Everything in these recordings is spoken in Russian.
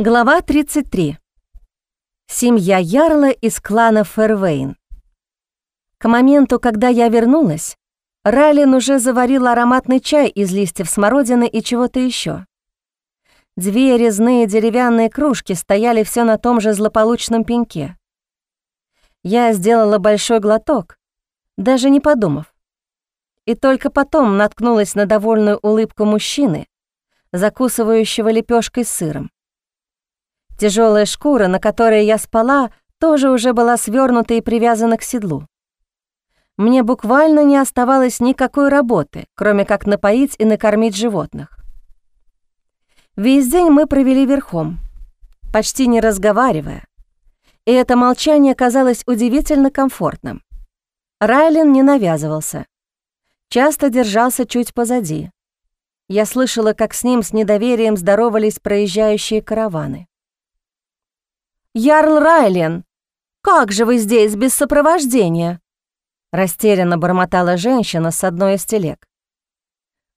Глава 33. Семья Ярла из клана Фервейн. К моменту, когда я вернулась, Райлин уже заварил ароматный чай из листьев смородины и чего-то еще. Две резные деревянные кружки стояли все на том же злополучном пеньке. Я сделала большой глоток, даже не подумав. И только потом наткнулась на довольную улыбку мужчины, закусывающего лепешкой с сыром. Тяжелая шкура, на которой я спала, тоже уже была свернута и привязана к седлу. Мне буквально не оставалось никакой работы, кроме как напоить и накормить животных. Весь день мы провели верхом, почти не разговаривая, и это молчание казалось удивительно комфортным. Райлин не навязывался, часто держался чуть позади. Я слышала, как с ним с недоверием здоровались проезжающие караваны. «Ярл Райлен, как же вы здесь без сопровождения?» Растерянно бормотала женщина с одной из телег.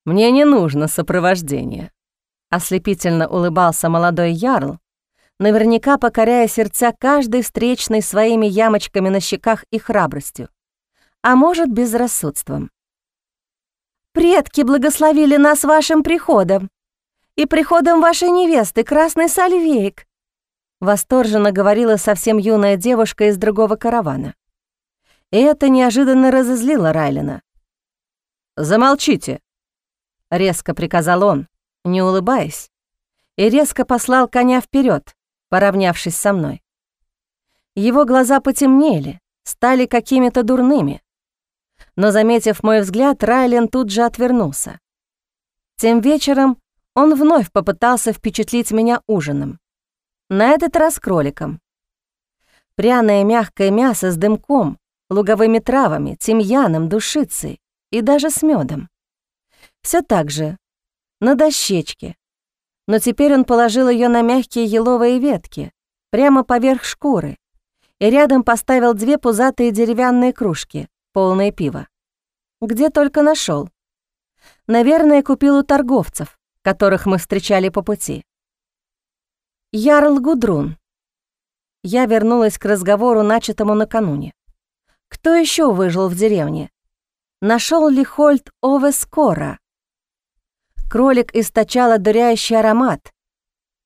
«Мне не нужно сопровождение», — ослепительно улыбался молодой ярл, наверняка покоряя сердца каждой встречной своими ямочками на щеках и храбростью, а может, безрассудством. «Предки благословили нас вашим приходом и приходом вашей невесты, Красной Сальвейк», Восторженно говорила совсем юная девушка из другого каравана. И это неожиданно разозлило Райлина. «Замолчите!» — резко приказал он, не улыбаясь, и резко послал коня вперед, поравнявшись со мной. Его глаза потемнели, стали какими-то дурными. Но, заметив мой взгляд, Райлен тут же отвернулся. Тем вечером он вновь попытался впечатлить меня ужином. На этот раз кроликом. Пряное мягкое мясо с дымком, луговыми травами, тимьяном, душицей и даже с медом. Все так же, на дощечке. Но теперь он положил ее на мягкие еловые ветки, прямо поверх шкуры, и рядом поставил две пузатые деревянные кружки, полные пива. Где только нашел. Наверное, купил у торговцев, которых мы встречали по пути. Ярл Гудрун. Я вернулась к разговору, начатому накануне. Кто еще выжил в деревне? Нашел ли Хольт Ове скоро? Кролик источал одуряющий аромат,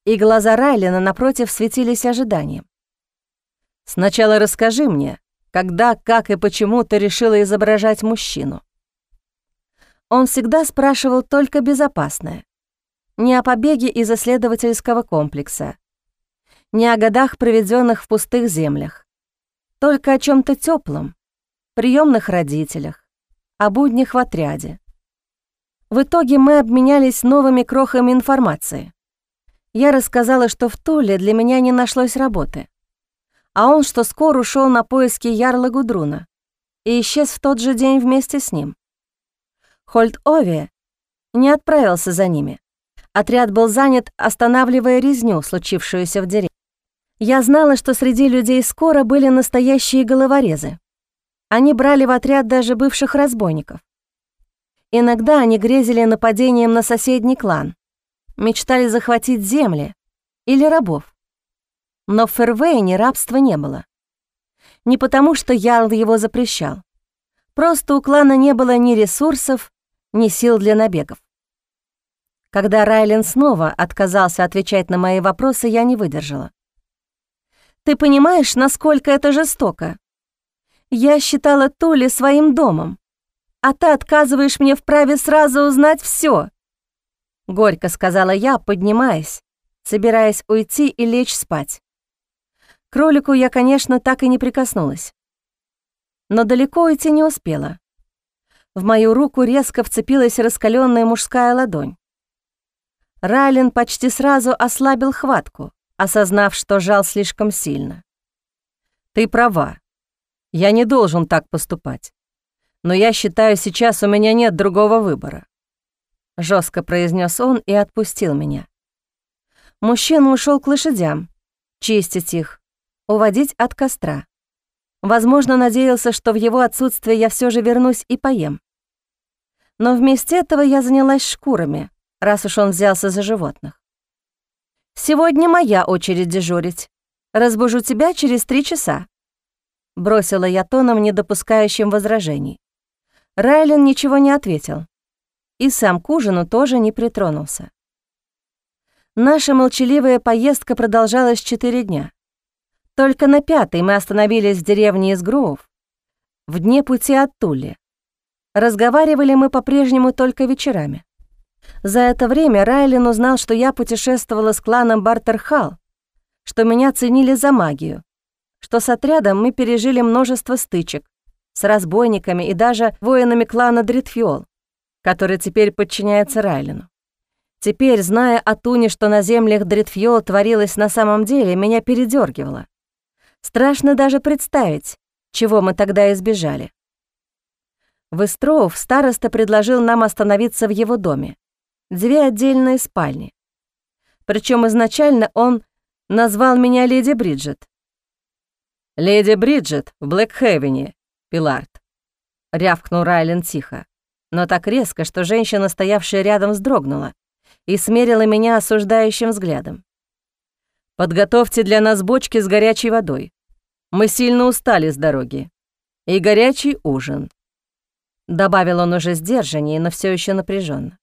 и глаза Райлина напротив светились ожиданием. «Сначала расскажи мне, когда, как и почему ты решила изображать мужчину?» Он всегда спрашивал только безопасное не о побеге из исследовательского комплекса, не о годах, проведенных в пустых землях, только о чем то теплом, приемных родителях, о буднях в отряде. В итоге мы обменялись новыми крохами информации. Я рассказала, что в Туле для меня не нашлось работы, а он, что скоро ушел на поиски Ярла Гудруна и исчез в тот же день вместе с ним. Хольд Ови не отправился за ними. Отряд был занят, останавливая резню, случившуюся в деревне. Я знала, что среди людей скоро были настоящие головорезы. Они брали в отряд даже бывших разбойников. Иногда они грезили нападением на соседний клан, мечтали захватить земли или рабов. Но в Фервейне рабства не было. Не потому, что Ярл его запрещал. Просто у клана не было ни ресурсов, ни сил для набегов. Когда Райлен снова отказался отвечать на мои вопросы, я не выдержала. «Ты понимаешь, насколько это жестоко? Я считала Тули своим домом, а ты отказываешь мне в праве сразу узнать все. Горько сказала я, поднимаясь, собираясь уйти и лечь спать. К кролику я, конечно, так и не прикоснулась. Но далеко уйти не успела. В мою руку резко вцепилась раскаленная мужская ладонь. Райлен почти сразу ослабил хватку, осознав, что жал слишком сильно. «Ты права. Я не должен так поступать. Но я считаю, сейчас у меня нет другого выбора», — жестко произнес он и отпустил меня. Мужчина ушел к лошадям, чистить их, уводить от костра. Возможно, надеялся, что в его отсутствие я все же вернусь и поем. Но вместо этого я занялась шкурами — раз уж он взялся за животных. Сегодня моя очередь дежурить. Разбужу тебя через три часа. Бросила я тоном, не допускающим возражений. Райлен ничего не ответил. И сам к ужину тоже не притронулся. Наша молчаливая поездка продолжалась четыре дня. Только на пятый мы остановились в деревне из Гроув, в дне пути от Тули. Разговаривали мы по-прежнему только вечерами. За это время Райлин узнал, что я путешествовала с кланом Бартерхал, что меня ценили за магию, что с отрядом мы пережили множество стычек с разбойниками и даже воинами клана Дритфиол, который теперь подчиняется Райлину. Теперь, зная о Туне, что на землях Дритфиол творилось на самом деле, меня передергивало. Страшно даже представить, чего мы тогда избежали. В Истроув староста предложил нам остановиться в его доме. Две отдельные спальни. Причем изначально он назвал меня леди Бриджит. «Леди Бриджит в Блэкхевене, Пилард», — рявкнул Райлен тихо, но так резко, что женщина, стоявшая рядом, вздрогнула и смерила меня осуждающим взглядом. «Подготовьте для нас бочки с горячей водой. Мы сильно устали с дороги. И горячий ужин. Добавил он уже сдержаннее, но все еще напряженно.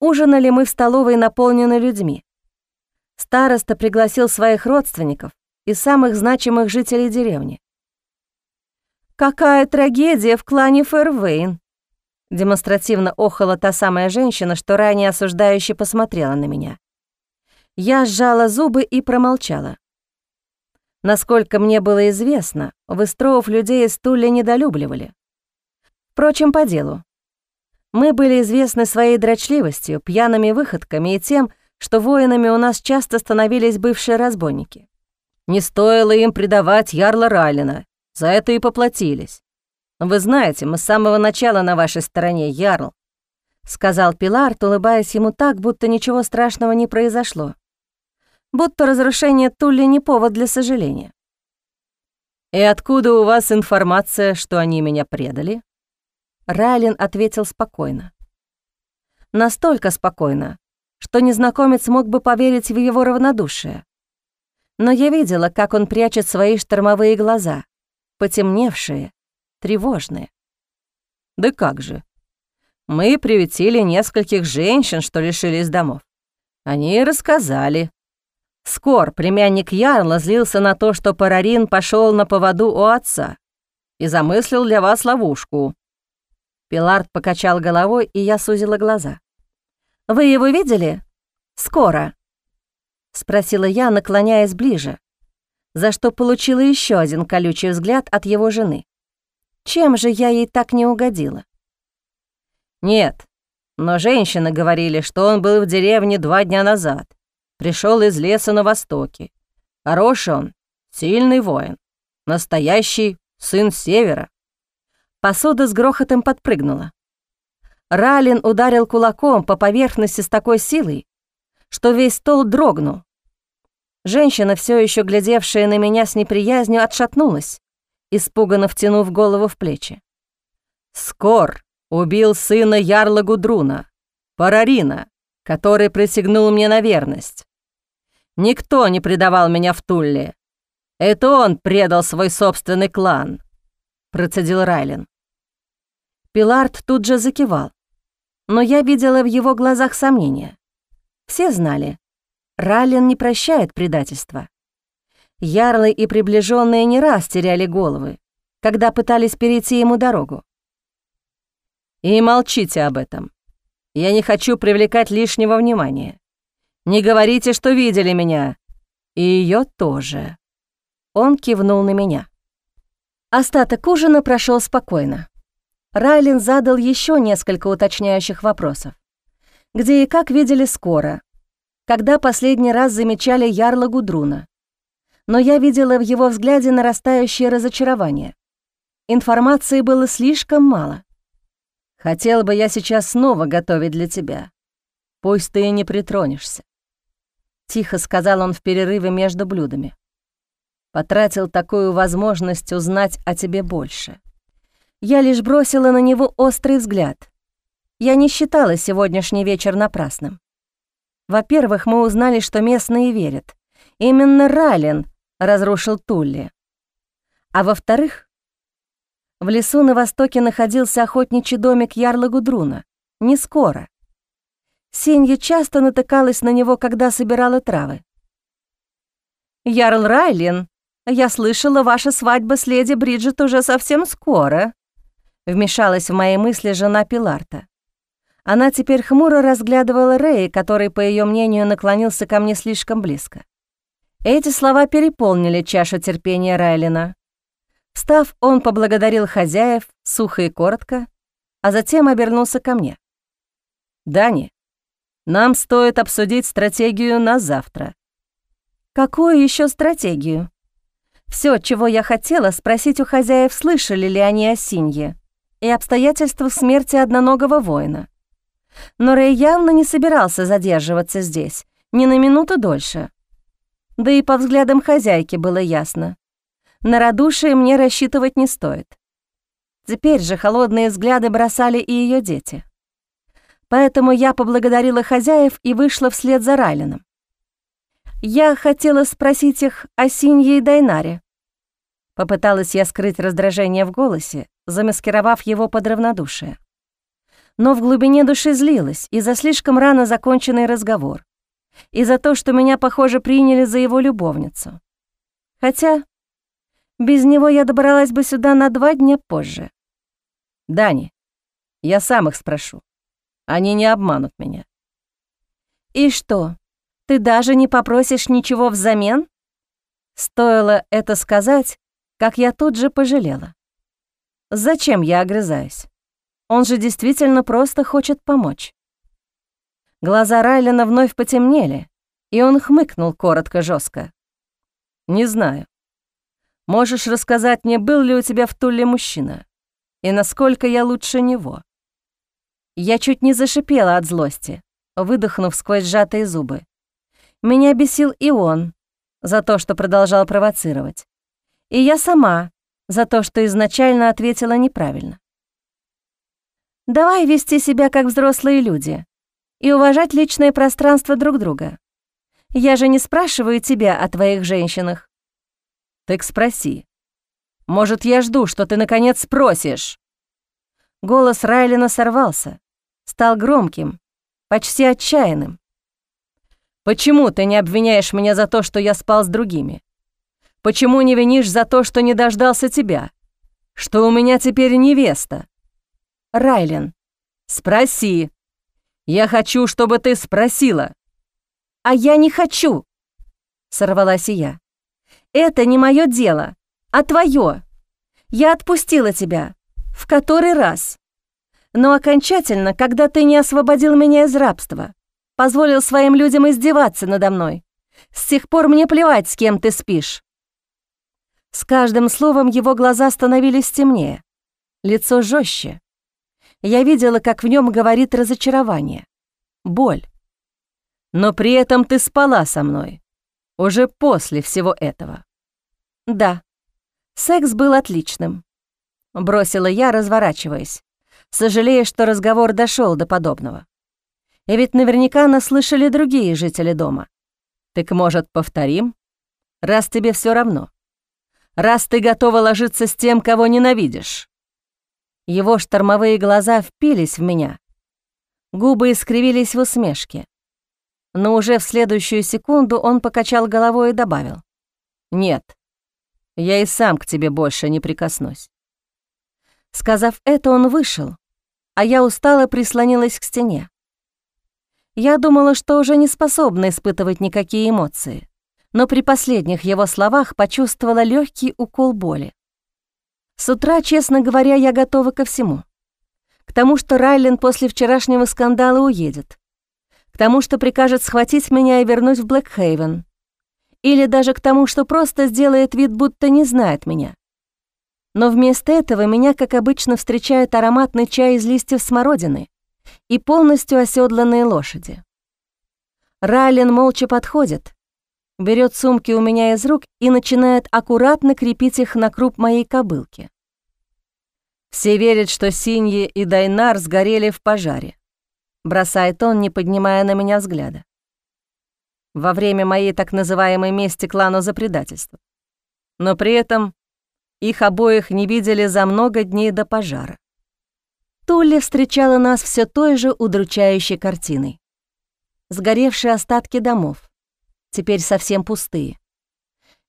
Ужинали мы в столовой, наполненной людьми. Староста пригласил своих родственников и самых значимых жителей деревни. «Какая трагедия в клане Фэрвейн!» Демонстративно охала та самая женщина, что ранее осуждающе посмотрела на меня. Я сжала зубы и промолчала. Насколько мне было известно, Выстроов людей из Тули недолюбливали. Впрочем, по делу. Мы были известны своей дрочливостью, пьяными выходками и тем, что воинами у нас часто становились бывшие разбойники. Не стоило им предавать Ярла Райлина, за это и поплатились. Вы знаете, мы с самого начала на вашей стороне, Ярл, сказал Пилард, улыбаясь ему так, будто ничего страшного не произошло будто разрушение Тулли не повод для сожаления. «И откуда у вас информация, что они меня предали?» Райлин ответил спокойно. Настолько спокойно, что незнакомец мог бы поверить в его равнодушие. Но я видела, как он прячет свои штормовые глаза, потемневшие, тревожные. «Да как же? Мы приютили нескольких женщин, что лишились домов. Они рассказали, Скор, племянник Ярла, злился на то, что Парарин пошел на поводу у отца и замыслил для вас ловушку. Пилард покачал головой, и я сузила глаза. «Вы его видели? Скоро?» — спросила я, наклоняясь ближе, за что получила еще один колючий взгляд от его жены. Чем же я ей так не угодила? «Нет, но женщины говорили, что он был в деревне два дня назад пришел из леса на востоке. Хороший он, сильный воин, настоящий сын севера. Посуда с грохотом подпрыгнула. Ралин ударил кулаком по поверхности с такой силой, что весь стол дрогнул. Женщина, все еще глядевшая на меня с неприязнью, отшатнулась, испуганно втянув голову в плечи. «Скор убил сына Ярла Гудруна, Парарина, который присягнул мне на верность. Никто не предавал меня в Тулле. Это он предал свой собственный клан», — процедил Райлен. Пилард тут же закивал, но я видела в его глазах сомнения. Все знали, Райлен не прощает предательства. Ярлы и приближенные не раз теряли головы, когда пытались перейти ему дорогу. «И молчите об этом. Я не хочу привлекать лишнего внимания. Не говорите, что видели меня. И ее тоже». Он кивнул на меня. Остаток ужина прошел спокойно. Райлин задал еще несколько уточняющих вопросов. Где и как видели скоро? Когда последний раз замечали ярла Гудруна? Но я видела в его взгляде нарастающее разочарование. Информации было слишком мало. Хотел бы я сейчас снова готовить для тебя. Пусть ты и не притронешься. Тихо сказал он в перерыве между блюдами. Потратил такую возможность узнать о тебе больше. Я лишь бросила на него острый взгляд. Я не считала сегодняшний вечер напрасным. Во-первых, мы узнали, что местные верят. Именно Ралин разрушил Тулли. А во-вторых, в лесу на востоке находился охотничий домик Ярла Гудруна. Не скоро. Синья часто натыкалась на него, когда собирала травы. «Ярл Райлин, я слышала, ваша свадьба с леди Бриджит уже совсем скоро», вмешалась в мои мысли жена Пиларта. Она теперь хмуро разглядывала Рэя, который, по ее мнению, наклонился ко мне слишком близко. Эти слова переполнили чашу терпения Райлина. Встав, он поблагодарил хозяев, сухо и коротко, а затем обернулся ко мне. «Дани, нам стоит обсудить стратегию на завтра». «Какую еще стратегию?» Все, чего я хотела, спросить у хозяев, слышали ли они о Синье и обстоятельствах смерти одноногого воина. Но Рэй явно не собирался задерживаться здесь, ни на минуту дольше. Да и по взглядам хозяйки было ясно. На радушие мне рассчитывать не стоит. Теперь же холодные взгляды бросали и ее дети. Поэтому я поблагодарила хозяев и вышла вслед за Райлином. Я хотела спросить их о Синье и Дайнаре. Попыталась я скрыть раздражение в голосе, замаскировав его под равнодушие но в глубине души злилась и за слишком рано законченный разговор, и за то, что меня, похоже, приняли за его любовницу. Хотя без него я добралась бы сюда на два дня позже. «Дани, я сам их спрошу. Они не обманут меня». «И что, ты даже не попросишь ничего взамен?» Стоило это сказать, как я тут же пожалела. Зачем я огрызаюсь? Он же действительно просто хочет помочь. Глаза Райлена вновь потемнели, и он хмыкнул коротко жестко. «Не знаю. Можешь рассказать мне, был ли у тебя в Туле мужчина? И насколько я лучше него?» Я чуть не зашипела от злости, выдохнув сквозь сжатые зубы. Меня бесил и он за то, что продолжал провоцировать. И я сама за то, что изначально ответила неправильно. Давай вести себя как взрослые люди и уважать личное пространство друг друга. Я же не спрашиваю тебя о твоих женщинах. Так спроси. Может, я жду, что ты наконец спросишь? Голос Райлина сорвался, стал громким, почти отчаянным. Почему ты не обвиняешь меня за то, что я спал с другими? Почему не винишь за то, что не дождался тебя? Что у меня теперь невеста? Райлен. «Спроси. Я хочу, чтобы ты спросила». «А я не хочу», — сорвалась я. «Это не мое дело, а твое. Я отпустила тебя. В который раз? Но окончательно, когда ты не освободил меня из рабства, позволил своим людям издеваться надо мной. С тех пор мне плевать, с кем ты спишь». С каждым словом его глаза становились темнее, лицо жестче. Я видела, как в нем говорит разочарование, боль. Но при этом ты спала со мной. Уже после всего этого. Да, секс был отличным. Бросила я, разворачиваясь, сожалея, что разговор дошел до подобного. И ведь наверняка нас слышали другие жители дома. Так, может, повторим? Раз тебе все равно. Раз ты готова ложиться с тем, кого ненавидишь. Его штормовые глаза впились в меня. Губы искривились в усмешке. Но уже в следующую секунду он покачал головой и добавил. «Нет, я и сам к тебе больше не прикоснусь». Сказав это, он вышел, а я устало прислонилась к стене. Я думала, что уже не способна испытывать никакие эмоции, но при последних его словах почувствовала легкий укол боли. С утра, честно говоря, я готова ко всему. К тому, что Райлен после вчерашнего скандала уедет. К тому, что прикажет схватить меня и вернуть в Блэкхейвен. Или даже к тому, что просто сделает вид, будто не знает меня. Но вместо этого меня, как обычно, встречает ароматный чай из листьев смородины и полностью оседланные лошади. Райлен молча подходит, берет сумки у меня из рук и начинает аккуратно крепить их на круп моей кобылки. Все верят, что Синьи и Дайнар сгорели в пожаре. Бросает он, не поднимая на меня взгляда. во время моей так называемой мести клану за предательство. Но при этом их обоих не видели за много дней до пожара. Тулли встречала нас все той же удручающей картиной. Сгоревшие остатки домов, теперь совсем пустые.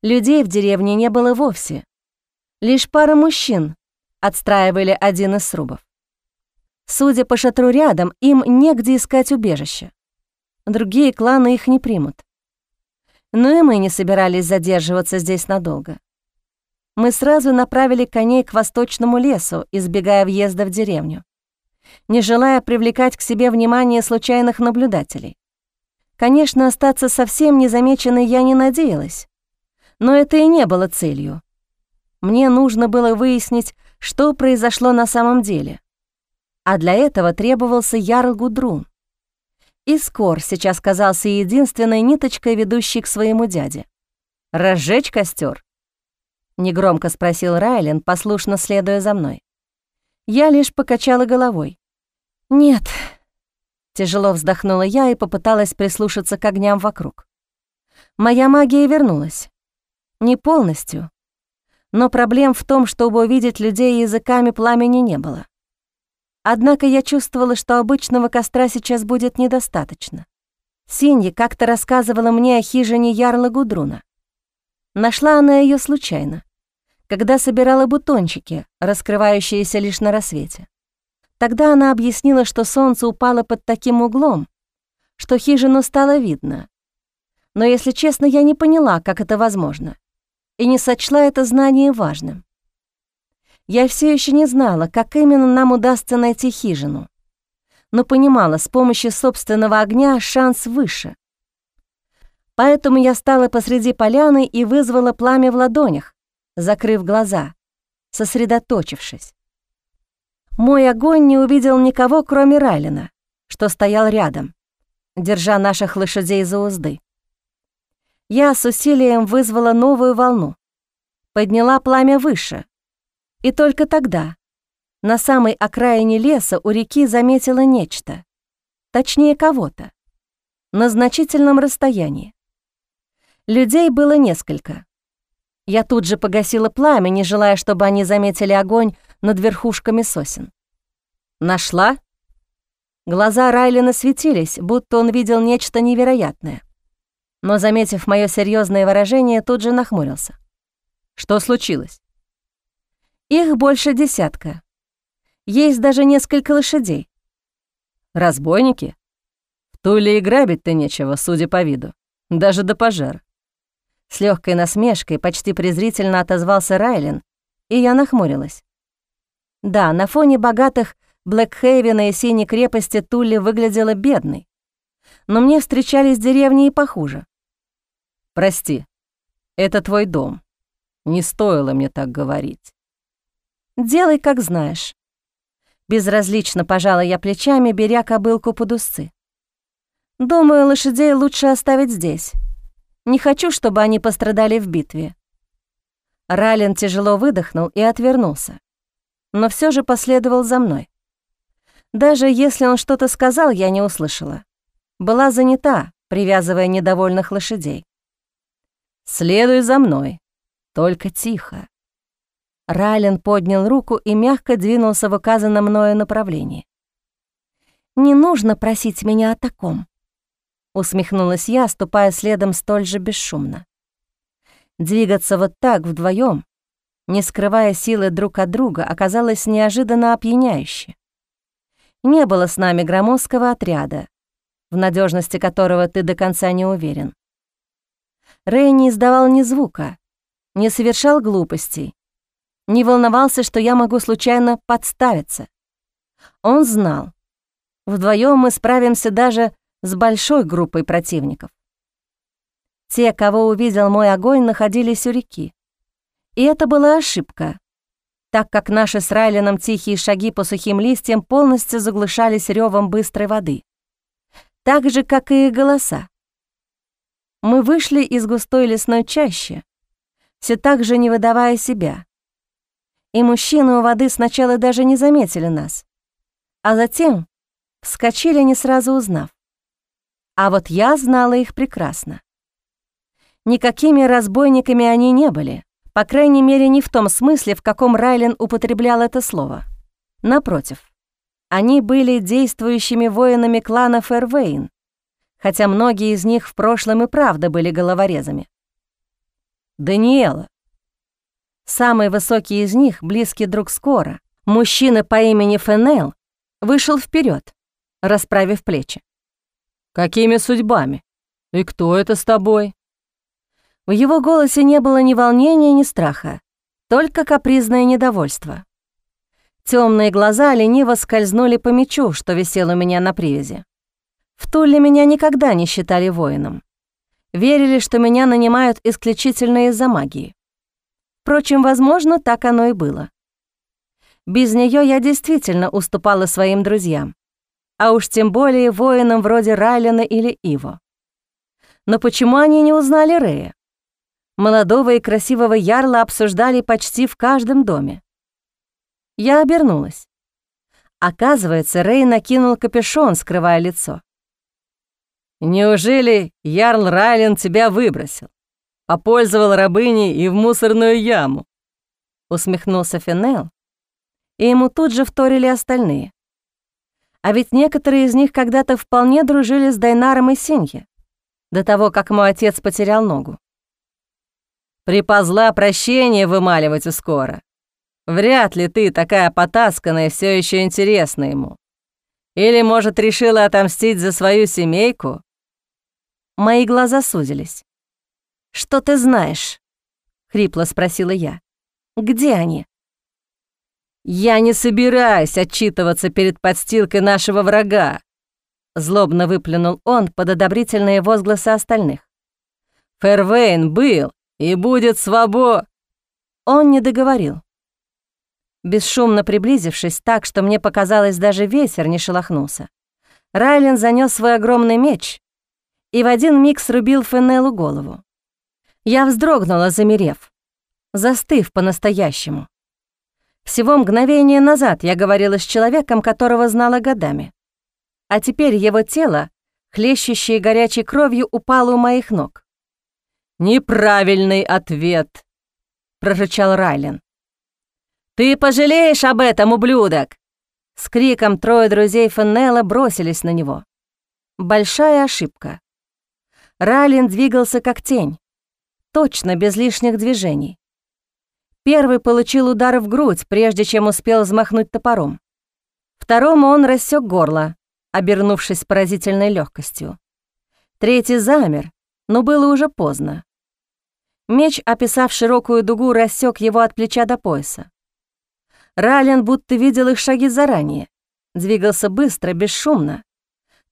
Людей в деревне не было вовсе. Лишь пара мужчин отстраивали один из срубов. Судя по шатру рядом, им негде искать убежище. Другие кланы их не примут. Но и мы не собирались задерживаться здесь надолго. Мы сразу направили коней к восточному лесу, избегая въезда в деревню, не желая привлекать к себе внимание случайных наблюдателей. Конечно, остаться совсем незамеченной я не надеялась, но это и не было целью. Мне нужно было выяснить, что произошло на самом деле. А для этого требовался Ярл Гудрун. Искор сейчас казался единственной ниточкой, ведущей к своему дяде. «Разжечь костер? негромко спросил Райлен, послушно следуя за мной. Я лишь покачала головой. «Нет», — тяжело вздохнула я и попыталась прислушаться к огням вокруг. Моя магия вернулась. Не полностью, но проблем в том, чтобы увидеть людей языками пламени не было. Однако я чувствовала, что обычного костра сейчас будет недостаточно. Синья как-то рассказывала мне о хижине Ярла Гудруна. Нашла она ее случайно, когда собирала бутончики, раскрывающиеся лишь на рассвете. Тогда она объяснила, что солнце упало под таким углом, что хижину стало видно. Но, если честно, я не поняла, как это возможно, и не сочла это знание важным. Я все еще не знала, как именно нам удастся найти хижину, но понимала, с помощью собственного огня шанс выше. Поэтому я стала посреди поляны и вызвала пламя в ладонях, закрыв глаза, сосредоточившись. Мой огонь не увидел никого, кроме Райлина, что стоял рядом, держа наших лошадей за узды. Я с усилием вызвала новую волну, подняла пламя выше, и только тогда, на самой окраине леса у реки заметила нечто, точнее кого-то, на значительном расстоянии. Людей было несколько. Я тут же погасила пламя, не желая, чтобы они заметили огонь над верхушками сосен. «Нашла?» Глаза Райлина светились, будто он видел нечто невероятное. Но, заметив мое серьезное выражение, тут же нахмурился. «Что случилось?» Их больше десятка. Есть даже несколько лошадей. Разбойники? В Туле и грабить-то нечего, судя по виду. Даже до пожара. С легкой насмешкой почти презрительно отозвался Райлен, и я нахмурилась. Да, на фоне богатых Блэкхейвена и Синей крепости Тулли выглядела бедной. Но мне встречались деревни и похуже. «Прости, это твой дом. Не стоило мне так говорить». Делай, как знаешь. Безразлично пожала я плечами, беря кобылку под усы. Думаю, лошадей лучше оставить здесь. Не хочу, чтобы они пострадали в битве. Рален тяжело выдохнул и отвернулся, но все же последовал за мной. Даже если он что-то сказал, я не услышала. Была занята, привязывая недовольных лошадей. «Следуй за мной, только тихо», Райлен поднял руку и мягко двинулся в указанном мною направлении. «Не нужно просить меня о таком», — усмехнулась я, ступая следом столь же бесшумно. Двигаться вот так вдвоем, не скрывая силы друг от друга, оказалось неожиданно опьяняюще. Не было с нами громоздкого отряда, в надежности которого ты до конца не уверен. Рэй не издавал ни звука, не совершал глупостей, не волновался, что я могу случайно подставиться. Он знал. Вдвоем мы справимся даже с большой группой противников. Те, кого увидел мой огонь, находились у реки. И это была ошибка, так как наши с Райлином тихие шаги по сухим листьям полностью заглушались ревом быстрой воды. Так же, как и голоса. Мы вышли из густой лесной чащи, все так же не выдавая себя и мужчины у воды сначала даже не заметили нас, а затем вскочили, не сразу узнав. А вот я знала их прекрасно. Никакими разбойниками они не были, по крайней мере, не в том смысле, в каком Райлен употреблял это слово. Напротив, они были действующими воинами клана Фервейн, хотя многие из них в прошлом и правда были головорезами. Даниэла. Самый высокий из них, близкий друг Скора, мужчина по имени Фенел, вышел вперед, расправив плечи. «Какими судьбами? И кто это с тобой?» В его голосе не было ни волнения, ни страха, только капризное недовольство. Темные глаза лениво скользнули по мечу, что висел у меня на привязи. В Туле меня никогда не считали воином. Верили, что меня нанимают исключительно из-за магии. Впрочем, возможно, так оно и было. Без нее я действительно уступала своим друзьям, а уж тем более воинам вроде Райлена или Иво. Но почему они не узнали Рея? Молодого и красивого ярла обсуждали почти в каждом доме. Я обернулась. Оказывается, Рэй накинул капюшон, скрывая лицо. «Неужели Ярл Райлен тебя выбросил? Попользовал рабыней и в мусорную яму?» Усмехнулся Финел, и ему тут же вторили остальные. А ведь некоторые из них когда-то вполне дружили с Дайнаром и Синье, до того, как мой отец потерял ногу. Припозла прощение вымаливать у скоро. Вряд ли ты такая потасканная все еще интересна ему. Или, может, решила отомстить за свою семейку? Мои глаза сузились. «Что ты знаешь?» — хрипло спросила я. «Где они?» «Я не собираюсь отчитываться перед подстилкой нашего врага», — злобно выплюнул он под одобрительные возгласы остальных. «Фервейн был и будет свобо...» Он не договорил. Бесшумно приблизившись так, что мне показалось, даже ветер не шелохнулся, Райлен занёс свой огромный меч и в один миг срубил Фенелу голову. Я вздрогнула, замерев, застыв по-настоящему. Всего мгновение назад я говорила с человеком, которого знала годами. А теперь его тело, хлещущее горячей кровью, упало у моих ног. «Неправильный ответ», — прорычал Райлен. «Ты пожалеешь об этом, ублюдок!» С криком трое друзей Феннелла бросились на него. Большая ошибка. Райлен двигался как тень, точно без лишних движений. Первый получил удар в грудь, прежде чем успел взмахнуть топором. Второму он рассек горло, обернувшись с поразительной легкостью. Третий замер, но было уже поздно. Меч, описав широкую дугу, рассек его от плеча до пояса. Рален будто видел их шаги заранее. Двигался быстро, бесшумно.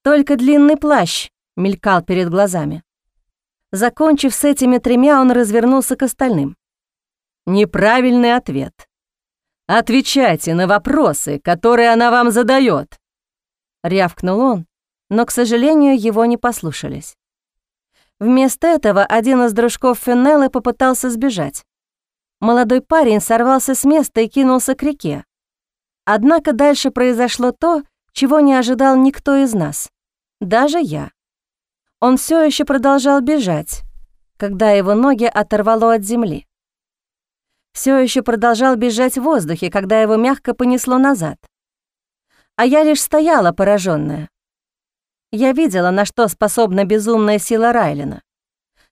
Только длинный плащ мелькал перед глазами. Закончив с этими тремя, он развернулся к остальным. Неправильный ответ. Отвечайте на вопросы, которые она вам задает. Рявкнул он, но, к сожалению, его не послушались. Вместо этого один из дружков Феннеллы попытался сбежать. Молодой парень сорвался с места и кинулся к реке. Однако дальше произошло то, чего не ожидал никто из нас, даже я. Он все еще продолжал бежать, когда его ноги оторвало от земли. Все еще продолжал бежать в воздухе, когда его мягко понесло назад. А я лишь стояла пораженная. Я видела, на что способна безумная сила Райлина.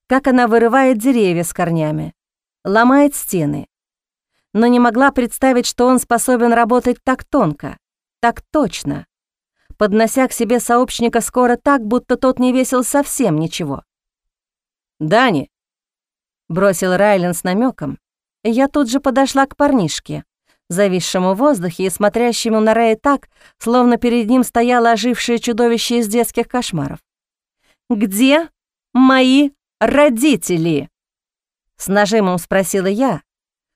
Как она вырывает деревья с корнями, ломает стены. Но не могла представить, что он способен работать так тонко, так точно, поднося к себе сообщника скоро так, будто тот не весил совсем ничего. «Дани!» — бросил Райлен с намеком. Я тут же подошла к парнишке, зависшему в воздухе и смотрящему на Рэя так, словно перед ним стояло ожившее чудовище из детских кошмаров. «Где мои родители?» С нажимом спросила я,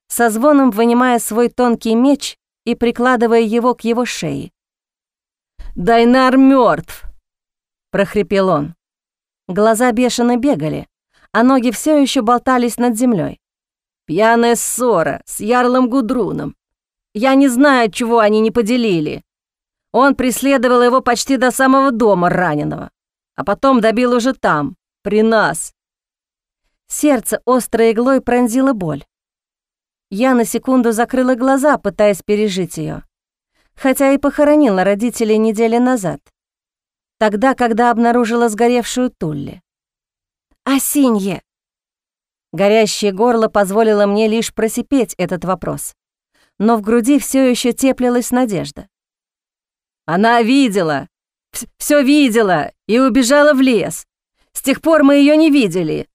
со звоном вынимая свой тонкий меч и прикладывая его к его шее. «Дайнар мертв, прохрипел он. Глаза бешено бегали, а ноги все еще болтались над землей. Пьяная ссора с ярлом Гудруном. Я не знаю, чего они не поделили. Он преследовал его почти до самого дома раненого. а потом добил уже там, при нас». Сердце острой иглой пронзило боль. Я на секунду закрыла глаза, пытаясь пережить ее, хотя и похоронила родителей недели назад, тогда, когда обнаружила сгоревшую Тулли. «Осинье!» Горящее горло позволило мне лишь просипеть этот вопрос, но в груди все еще теплилась надежда. «Она видела! Все видела и убежала в лес. С тех пор мы ее не видели.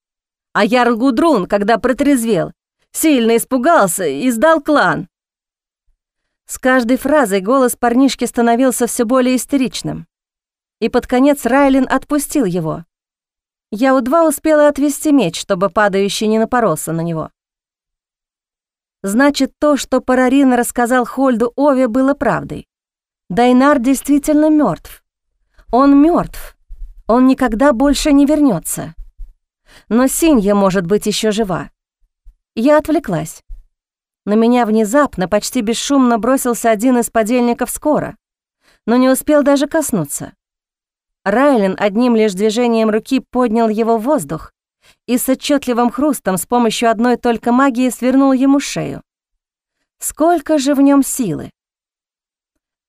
А Ярл Гудрун, когда протрезвел, сильно испугался и сдал клан. С каждой фразой голос парнишки становился все более истеричным. И под конец Райлин отпустил его. Я едва успела отвести меч, чтобы падающий не напоролся на него. Значит, то, что Парарин рассказал Хольду Ове, было правдой. Дайнар действительно мертв. Он мертв. Он никогда больше не вернется. Но Синья может быть еще жива. Я отвлеклась. На меня внезапно, почти бесшумно бросился один из подельников скоро, но не успел даже коснуться. Райлен одним лишь движением руки поднял его в воздух и с отчетливым хрустом с помощью одной только магии свернул ему шею. Сколько же в нем силы!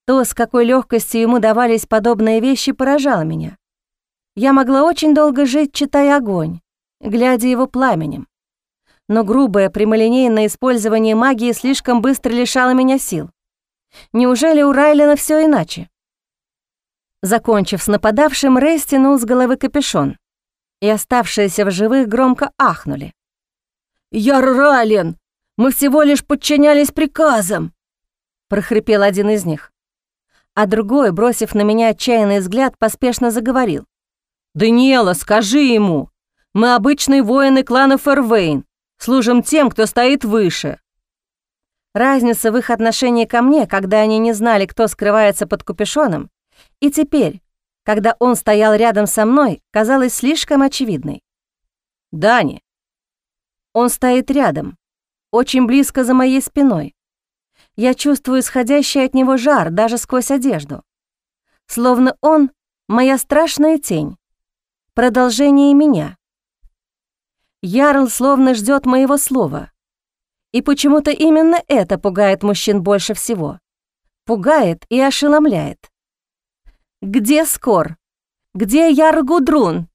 То, с какой легкостью ему давались подобные вещи, поражало меня. Я могла очень долго жить, читая огонь, глядя его пламенем но грубое прямолинейное использование магии слишком быстро лишало меня сил. Неужели у Райлина все иначе? Закончив с нападавшим, Рэй стянул с головы капюшон, и оставшиеся в живых громко ахнули. «Яр Райлин! Мы всего лишь подчинялись приказам!» — прохрипел один из них. А другой, бросив на меня отчаянный взгляд, поспешно заговорил. «Даниэла, скажи ему! Мы обычные воины клана Фервейн. Служим тем, кто стоит выше. Разница в их отношении ко мне, когда они не знали, кто скрывается под капюшоном, и теперь, когда он стоял рядом со мной, казалась слишком очевидной. Дани. Он стоит рядом, очень близко за моей спиной. Я чувствую исходящий от него жар даже сквозь одежду. Словно он — моя страшная тень, продолжение меня. Ярл словно ждет моего слова. И почему-то именно это пугает мужчин больше всего. Пугает и ошеломляет. «Где Скор? Где Ярл Гудрун?»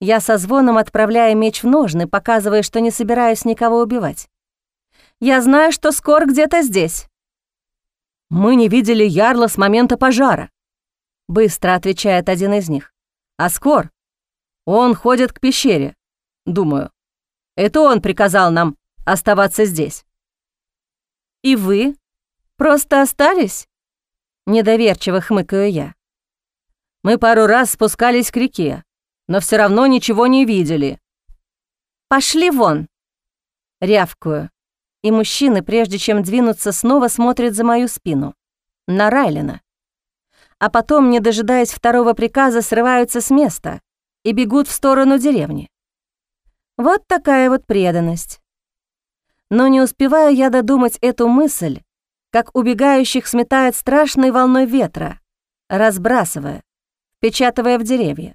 Я со звоном отправляю меч в ножны, показывая, что не собираюсь никого убивать. «Я знаю, что Скор где-то здесь». «Мы не видели Ярла с момента пожара», — быстро отвечает один из них. «А Скор? Он ходит к пещере думаю. Это он приказал нам оставаться здесь. И вы просто остались? Недоверчиво хмыкаю я. Мы пару раз спускались к реке, но все равно ничего не видели. Пошли вон! Рявкую. И мужчины, прежде чем двинуться, снова смотрят за мою спину. На Райлина. А потом, не дожидаясь второго приказа, срываются с места и бегут в сторону деревни. Вот такая вот преданность. Но не успеваю я додумать эту мысль, как убегающих сметает страшной волной ветра, разбрасывая, впечатывая в деревья.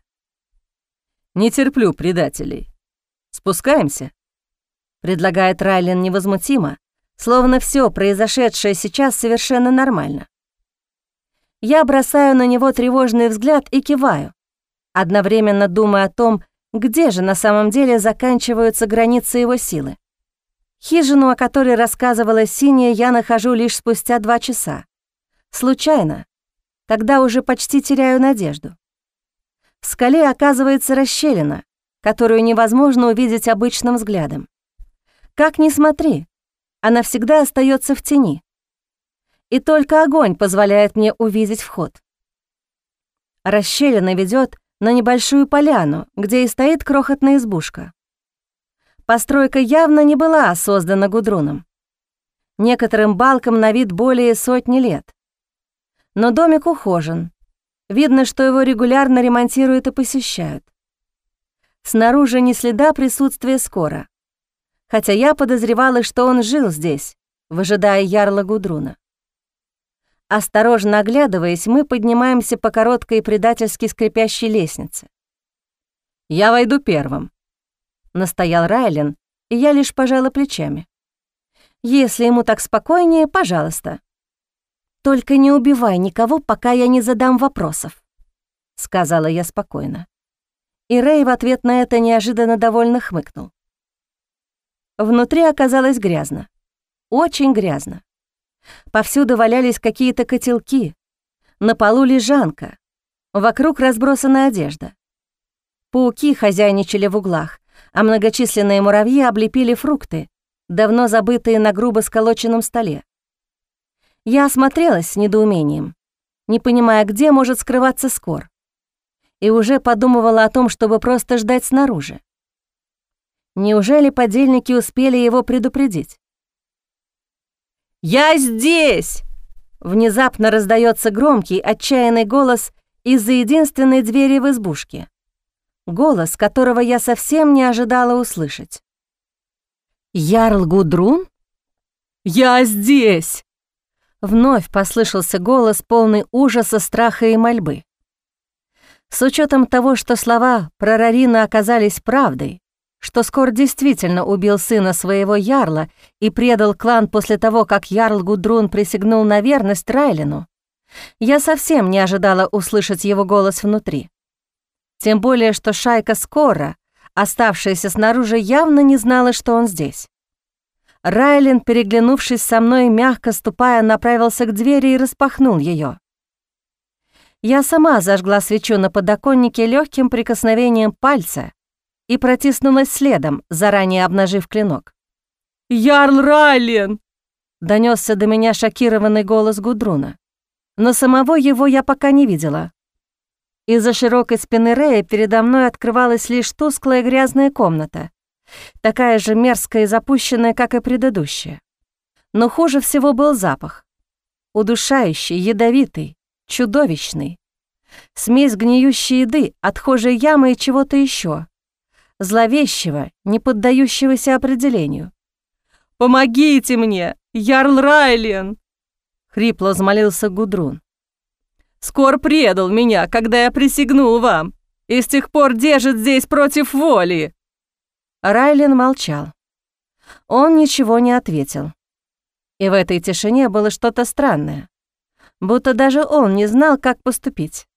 «Не терплю предателей. Спускаемся?» предлагает Райлен невозмутимо, словно все произошедшее сейчас совершенно нормально. Я бросаю на него тревожный взгляд и киваю, одновременно думая о том, где же на самом деле заканчиваются границы его силы? Хижину, о которой рассказывала Синяя, я нахожу лишь спустя два часа. Случайно, когда уже почти теряю надежду. В скале оказывается расщелина, которую невозможно увидеть обычным взглядом. Как ни смотри, она всегда остается в тени. И только огонь позволяет мне увидеть вход. Расщелина ведет на небольшую поляну, где и стоит крохотная избушка. Постройка явно не была создана Гудруном. Некоторым балкам на вид более сотни лет. Но домик ухожен. Видно, что его регулярно ремонтируют и посещают. Снаружи ни следа присутствия скоро. Хотя я подозревала, что он жил здесь, выжидая ярла Гудруна. Осторожно оглядываясь, мы поднимаемся по короткой предательски скрипящей лестнице. «Я войду первым», — настоял Райлен, и я лишь пожала плечами. «Если ему так спокойнее, пожалуйста. Только не убивай никого, пока я не задам вопросов», — сказала я спокойно. И Рэй в ответ на это неожиданно довольно хмыкнул. Внутри оказалось грязно. Очень грязно. Повсюду валялись какие-то котелки. На полу лежанка. Вокруг разбросана одежда. Пауки хозяйничали в углах, а многочисленные муравьи облепили фрукты, давно забытые на грубо сколоченном столе. Я осмотрелась с недоумением, не понимая, где может скрываться скор, и уже подумывала о том, чтобы просто ждать снаружи. Неужели подельники успели его предупредить? «Я здесь!» Внезапно раздается громкий, отчаянный голос из-за единственной двери в избушке голос которого я совсем не ожидала услышать. «Ярл Гудрун?» «Я здесь!» Вновь послышался голос, полный ужаса, страха и мольбы. С учетом того, что слова про Рарина оказались правдой, что Скор действительно убил сына своего Ярла и предал клан после того, как Ярл Гудрун присягнул на верность Райлину, я совсем не ожидала услышать его голос внутри. Тем более, что шайка скоро, оставшаяся снаружи, явно не знала, что он здесь. Райлен, переглянувшись со мной, мягко ступая, направился к двери и распахнул ее. Я сама зажгла свечу на подоконнике легким прикосновением пальца и протиснулась следом, заранее обнажив клинок. «Ярл Райлен!» — донесся до меня шокированный голос Гудруна. Но самого его я пока не видела. Из-за широкой спины Рэя передо мной открывалась лишь тусклая грязная комната, такая же мерзкая и запущенная, как и предыдущая. Но хуже всего был запах. Удушающий, ядовитый, чудовищный. Смесь гниющей еды, отхожей ямы и чего-то еще, Зловещего, не поддающегося определению. «Помогите мне, Ярл Райлен!» — хрипло взмолился Гудрун. Скор предал меня, когда я присягнул вам, и с тех пор держит здесь против воли». Райлен молчал. Он ничего не ответил. И в этой тишине было что-то странное, будто даже он не знал, как поступить.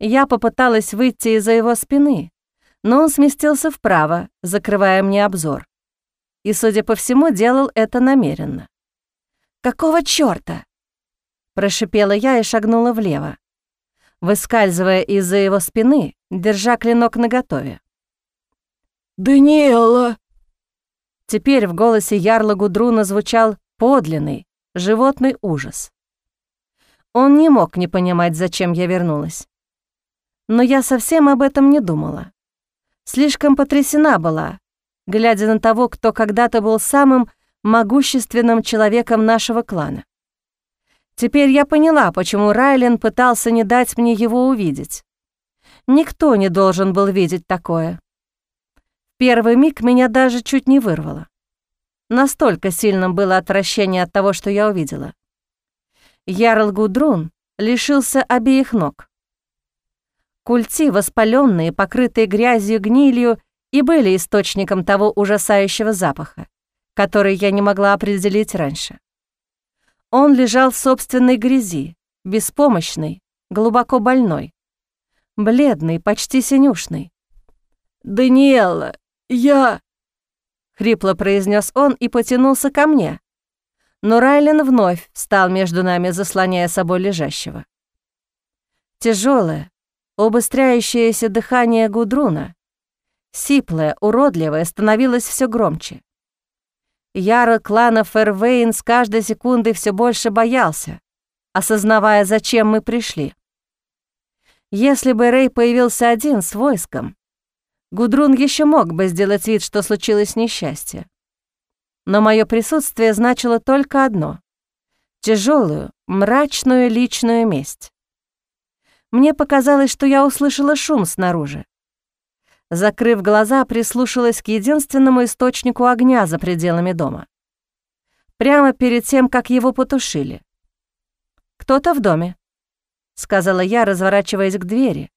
Я попыталась выйти из-за его спины, но он сместился вправо, закрывая мне обзор. И, судя по всему, делал это намеренно. «Какого чёрта?» Прошипела я и шагнула влево, выскальзывая из-за его спины, держа клинок наготове. «Даниэла!» Теперь в голосе ярла Гудруна звучал подлинный, животный ужас. Он не мог не понимать, зачем я вернулась. Но я совсем об этом не думала. Слишком потрясена была, глядя на того, кто когда-то был самым могущественным человеком нашего клана. Теперь я поняла, почему Райлен пытался не дать мне его увидеть. Никто не должен был видеть такое. Первый миг меня даже чуть не вырвало. Настолько сильным было отвращение от того, что я увидела. Ярл Гудрун лишился обеих ног. Культи, воспаленные, покрытые грязью, гнилью, и были источником того ужасающего запаха, который я не могла определить раньше. Он лежал в собственной грязи, беспомощный, глубоко больной, бледный, почти синюшный. «Даниэла, я...» — хрипло произнес он и потянулся ко мне. Но Райлен вновь встал между нами, заслоняя собой лежащего. Тяжелое, убыстряющееся дыхание Гудруна, сиплое, уродливое, становилось все громче. Яро клана Фервейн с каждой секундой все больше боялся, осознавая, зачем мы пришли. Если бы Рэй появился один с войском, Гудрун еще мог бы сделать вид, что случилось несчастье. Но мое присутствие значило только одно — тяжелую, мрачную личную месть. Мне показалось, что я услышала шум снаружи. Закрыв глаза, прислушалась к единственному источнику огня за пределами дома. Прямо перед тем, как его потушили. «Кто-то в доме», — сказала я, разворачиваясь к двери,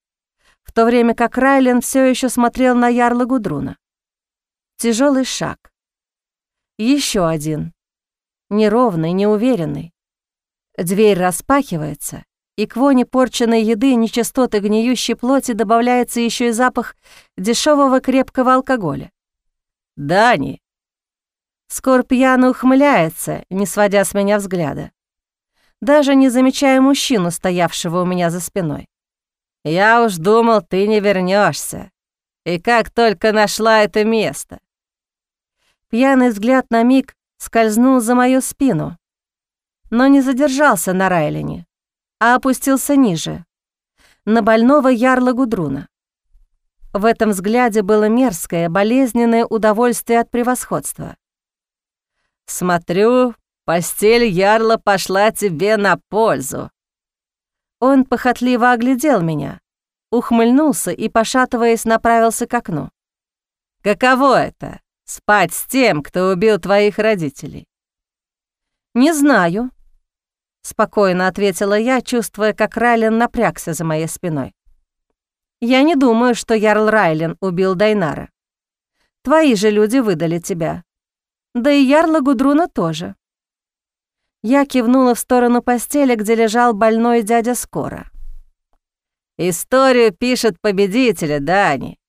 в то время как Райлен все еще смотрел на ярла Гудруна. Тяжелый шаг. Еще один. Неровный, неуверенный. Дверь распахивается, и к воне порченной еды, нечистоты гниющей плоти добавляется еще и запах дешевого крепкого алкоголя. «Дани!» Скоро пьяно ухмыляется, не сводя с меня взгляда. Даже не замечая мужчину, стоявшего у меня за спиной. «Я уж думал, ты не вернешься. И как только нашла это место!» Пьяный взгляд на миг скользнул за мою спину, но не задержался на Райлине, а опустился ниже, на больного ярла Гудруна. В этом взгляде было мерзкое, болезненное удовольствие от превосходства. «Смотрю, постель ярла пошла тебе на пользу». Он похотливо оглядел меня, ухмыльнулся и, пошатываясь, направился к окну. «Каково это — спать с тем, кто убил твоих родителей?» «Не знаю», — спокойно ответила я, чувствуя, как Райлен напрягся за моей спиной. «Я не думаю, что Ярл Райлен убил Дайнара. Твои же люди выдали тебя. Да и Ярла Гудруна тоже». Я кивнула в сторону постели, где лежал больной дядя Скоро. «Историю пишет победителя, Дани».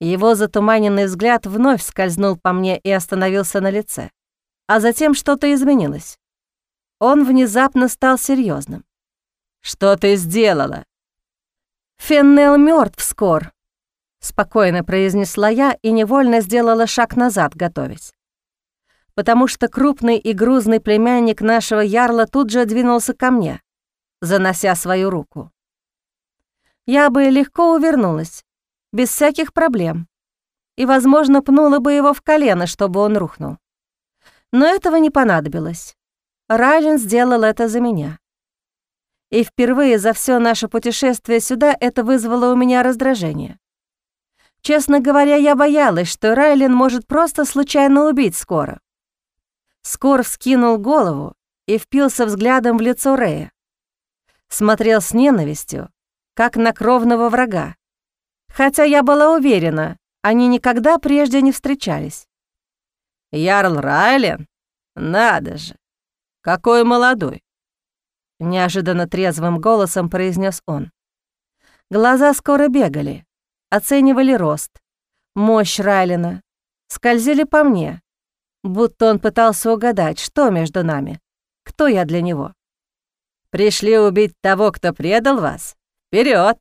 Его затуманенный взгляд вновь скользнул по мне и остановился на лице. А затем что-то изменилось. Он внезапно стал серьезным. «Что ты сделала?» «Феннел мертв скор», — спокойно произнесла я и невольно сделала шаг назад, готовясь. Потому что крупный и грузный племянник нашего ярла тут же двинулся ко мне, занося свою руку. Я бы легко увернулась, без всяких проблем, и, возможно, пнула бы его в колено, чтобы он рухнул. Но этого не понадобилось. Райлен сделал это за меня. И впервые за все наше путешествие сюда это вызвало у меня раздражение. Честно говоря, я боялась, что Райлен может просто случайно убить Скоро. Скор вскинул голову и впился взглядом в лицо Рея. Смотрел с ненавистью, как на кровного врага. Хотя я была уверена, они никогда прежде не встречались. «Ярл Райлен? Надо же! Какой молодой!» Неожиданно трезвым голосом произнес он. Глаза скоро бегали, оценивали рост, мощь Райлина, скользили по мне, будто он пытался угадать, что между нами, кто я для него. «Пришли убить того, кто предал вас? Вперед!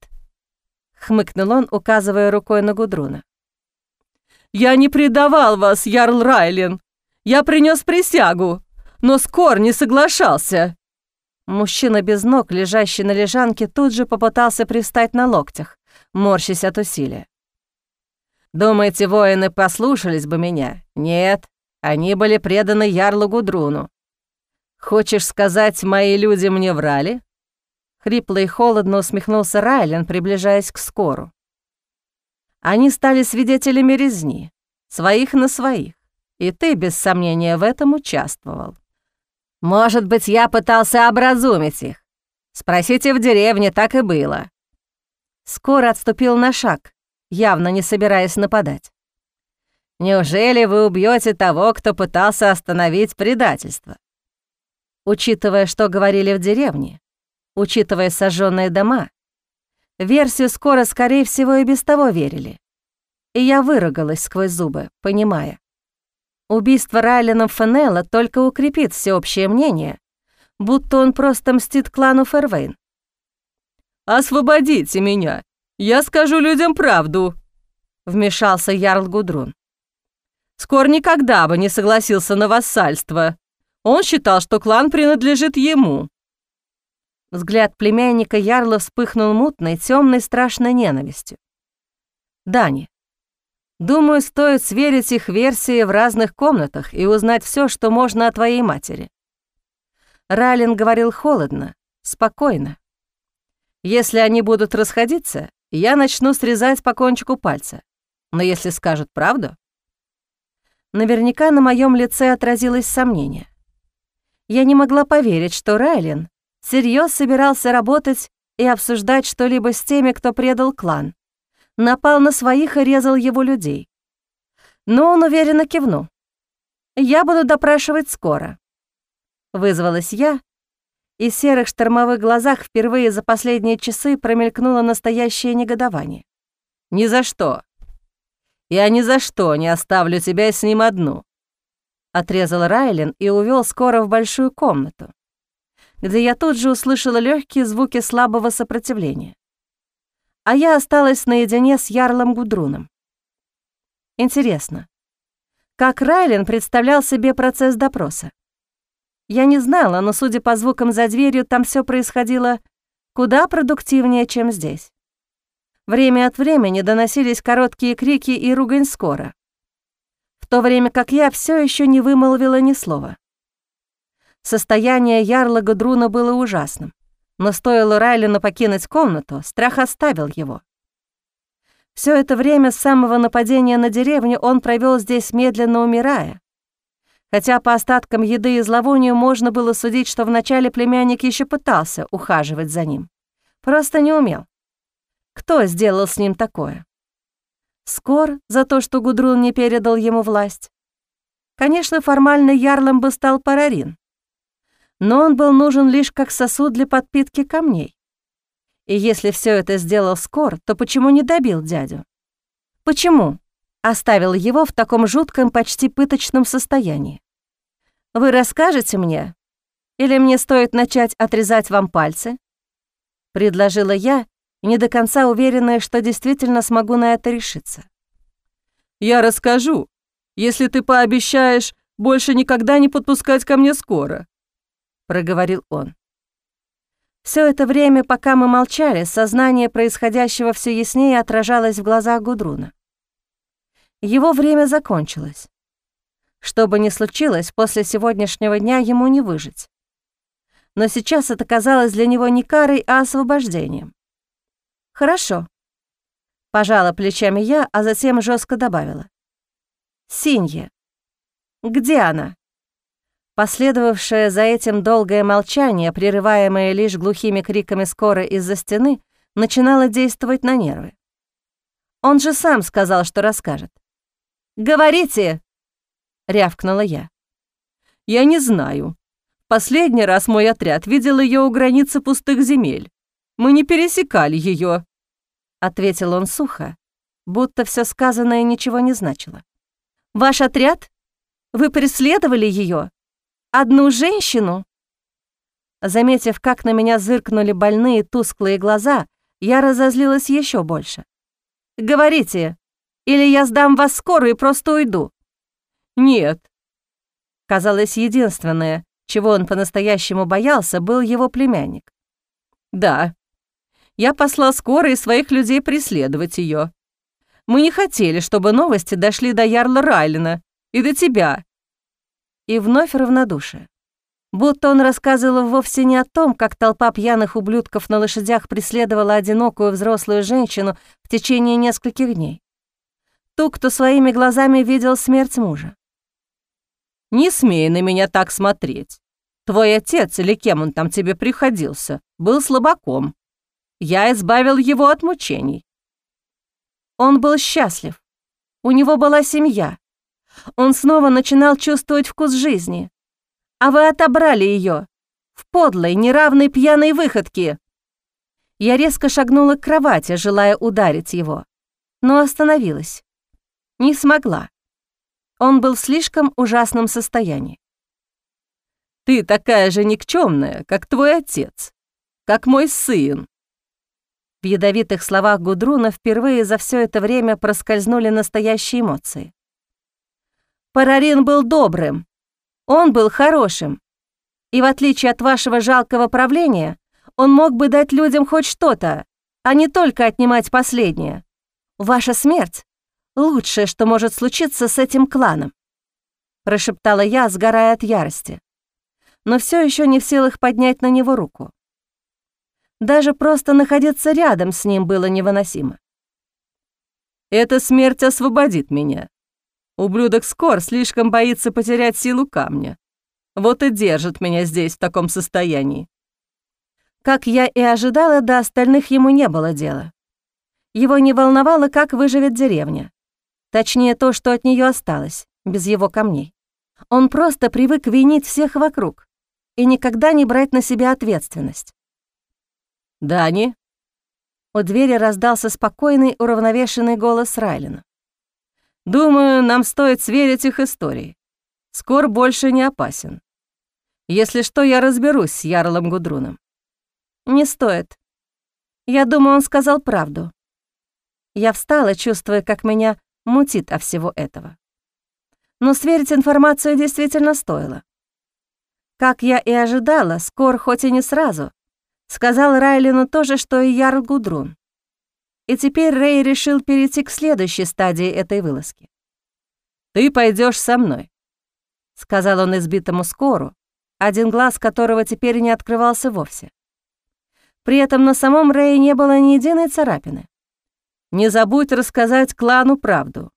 хмыкнул он, указывая рукой на Гудруна. «Я не предавал вас, Ярл Райлин! Я принес присягу!» но Скор не соглашался». Мужчина без ног, лежащий на лежанке, тут же попытался пристать на локтях, морщась от усилия. «Думаете, воины послушались бы меня? Нет, они были преданы Ярлу Гудруну. Хочешь сказать, мои люди мне врали?» Хрипло и холодно усмехнулся Райлен, приближаясь к Скору. Они стали свидетелями резни, своих на своих, и ты, без сомнения, в этом участвовал. Может быть, я пытался образумить их. Спросите в деревне, так и было. Скоро отступил на шаг, явно не собираясь нападать. Неужели вы убьете того, кто пытался остановить предательство? Учитывая, что говорили в деревне, учитывая сожженные дома, версию скоро, скорее всего, и без того верили. И я выругалась сквозь зубы, понимая. Убийство Райленом Фенелла только укрепит всеобщее мнение, будто он просто мстит клану Фервейн. «Освободите меня! Я скажу людям правду!» — вмешался Ярл Гудрун. Скор никогда бы не согласился на вассальство. Он считал, что клан принадлежит ему. Взгляд племянника Ярла вспыхнул мутной, темной, страшной ненавистью. «Дани, Думаю, стоит сверить их версии в разных комнатах и узнать все, что можно о твоей матери. Райлин говорил холодно, спокойно. Если они будут расходиться, я начну срезать по кончику пальца. Но если скажут правду... Наверняка на моем лице отразилось сомнение. Я не могла поверить, что Райлин всерьез собирался работать и обсуждать что-либо с теми, кто предал клан. Напал на своих и резал его людей. Но он уверенно кивнул. «Я буду допрашивать скоро». Вызвалась я, и в серых штормовых глазах впервые за последние часы промелькнуло настоящее негодование. «Ни за что. Я ни за что не оставлю тебя с ним одну», — отрезал Райлен и увел скоро в большую комнату, где я тут же услышала легкие звуки слабого сопротивления. А я осталась наедине с Ярлом Гудруном. Интересно, как Райлен представлял себе процесс допроса? Я не знала, но, судя по звукам за дверью, там все происходило куда продуктивнее, чем здесь. Время от времени доносились короткие крики и ругань скоро, в то время как я все еще не вымолвила ни слова. Состояние ярла Гудруна было ужасным, но стоило Райлену покинуть комнату, страх оставил его. Все это время с самого нападения на деревню он провел здесь, медленно умирая, Хотя по остаткам еды и зловонию можно было судить, что вначале племянник еще пытался ухаживать за ним. Просто не умел. Кто сделал с ним такое? Скор за то, что Гудрун не передал ему власть. Конечно, формально ярлом бы стал Парарин. Но он был нужен лишь как сосуд для подпитки камней. И если все это сделал Скор, то почему не добил дядю? Почему? оставил его в таком жутком, почти пыточном состоянии. «Вы расскажете мне? Или мне стоит начать отрезать вам пальцы?» Предложила я, не до конца уверенная, что действительно смогу на это решиться. «Я расскажу, если ты пообещаешь больше никогда не подпускать ко мне скоро», — проговорил он. Все это время, пока мы молчали, сознание происходящего все яснее отражалось в глазах Гудруна. Его время закончилось. Что бы ни случилось, после сегодняшнего дня ему не выжить. Но сейчас это казалось для него не карой, а освобождением. «Хорошо», — пожала плечами я, а затем жестко добавила. «Синья. Где она?» Последовавшее за этим долгое молчание, прерываемое лишь глухими криками скоро из-за стены, начинало действовать на нервы. Он же сам сказал, что расскажет. «Говорите!» — рявкнула я. «Я не знаю. Последний раз мой отряд видел ее у границы пустых земель. Мы не пересекали ее, ответил он сухо, будто все сказанное ничего не значило. «Ваш отряд? Вы преследовали ее? Одну женщину?» Заметив, как на меня зыркнули больные тусклые глаза, я разозлилась еще больше. «Говорите, или я сдам вас скоро и просто уйду?» «Нет». Казалось, единственное, чего он по-настоящему боялся, был его племянник. «Да. Я послал скоро и своих людей преследовать ее. Мы не хотели, чтобы новости дошли до Ярла Райлина и до тебя». И вновь равнодушие. Будто он рассказывал вовсе не о том, как толпа пьяных ублюдков на лошадях преследовала одинокую взрослую женщину в течение нескольких дней ту, кто своими глазами видел смерть мужа. «Не смей на меня так смотреть. Твой отец, или кем он там тебе приходился, был слабаком. Я избавил его от мучений». Он был счастлив. У него была семья. Он снова начинал чувствовать вкус жизни. А вы отобрали ее в подлой, неравной пьяной выходке. Я резко шагнула к кровати, желая ударить его, но остановилась. Не смогла. Он был в слишком ужасном состоянии. «Ты такая же никчемная, как твой отец, как мой сын». В ядовитых словах Гудруна впервые за все это время проскользнули настоящие эмоции. Парарин был добрым, он был хорошим, и в отличие от вашего жалкого правления, он мог бы дать людям хоть что-то, а не только отнимать последнее. Ваша смерть лучшее, что может случиться с этим кланом», — прошептала я, сгорая от ярости, но все еще не в силах поднять на него руку. Даже просто находиться рядом с ним было невыносимо. «Эта смерть освободит меня. Ублюдок Скор слишком боится потерять силу камня. Вот и держит меня здесь в таком состоянии. Как я и ожидала, до остальных ему не было дела. Его не волновало, как выживет деревня. Точнее, то, что от нее осталось, без его камней. Он просто привык винить всех вокруг и никогда не брать на себя ответственность. «Дани?» У двери раздался спокойный, уравновешенный голос Райлина. «Думаю, нам стоит сверить их истории. Скор больше не опасен. Если что, я разберусь с Ярлом Гудруном». «Не стоит. Я думаю, он сказал правду». Я встала, чувствуя, как меня мутит от всего этого. Но сверить информацию действительно стоило. Как я и ожидала, Скор, хоть и не сразу, сказал Райлину то же, что и Ярл Гудрун. И теперь Рэй решил перейти к следующей стадии этой вылазки. «Ты пойдешь со мной», — сказал он избитому Скору, один глаз которого теперь не открывался вовсе. При этом на самом Рэе не было ни единой царапины. «Не забудь рассказать клану правду.